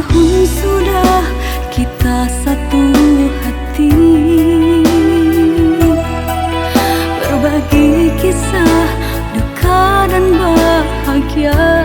tahun sudah kita satu hati. Berbagi kisah duka dan bahagia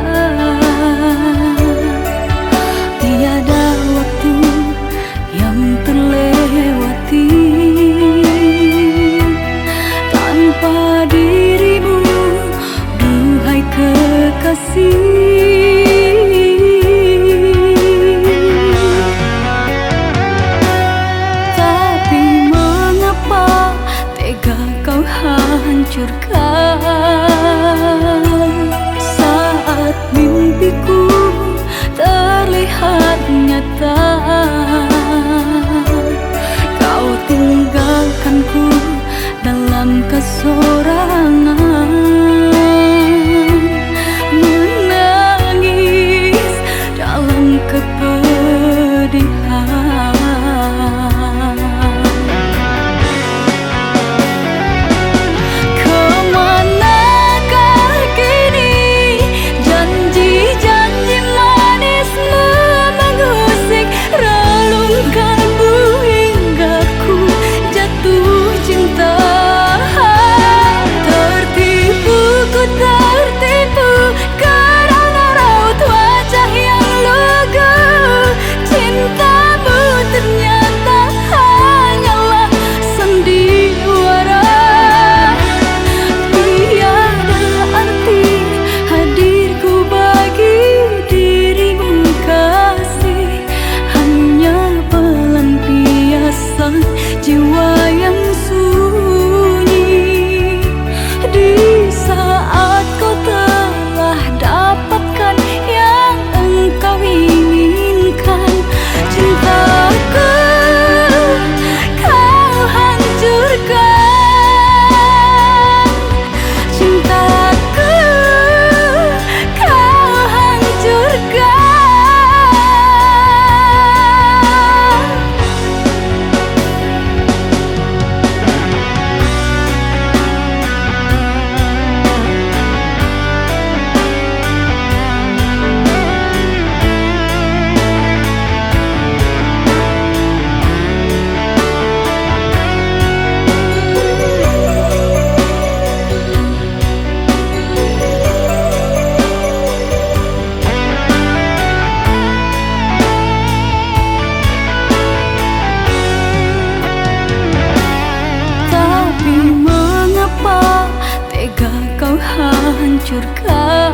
hancurkan.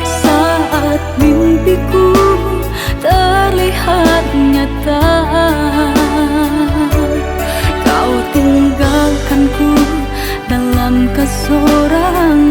Saat mimpiku terlihat nyata Kau tinggalkanku dalam kesorangan.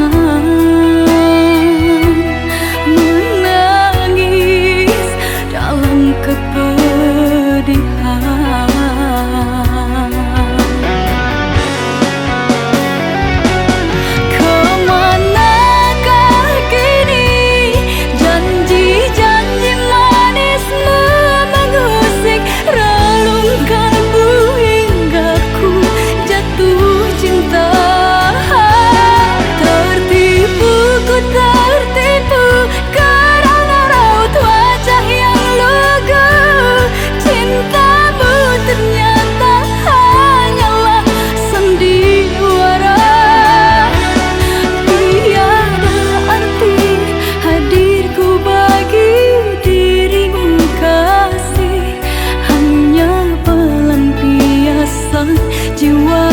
you were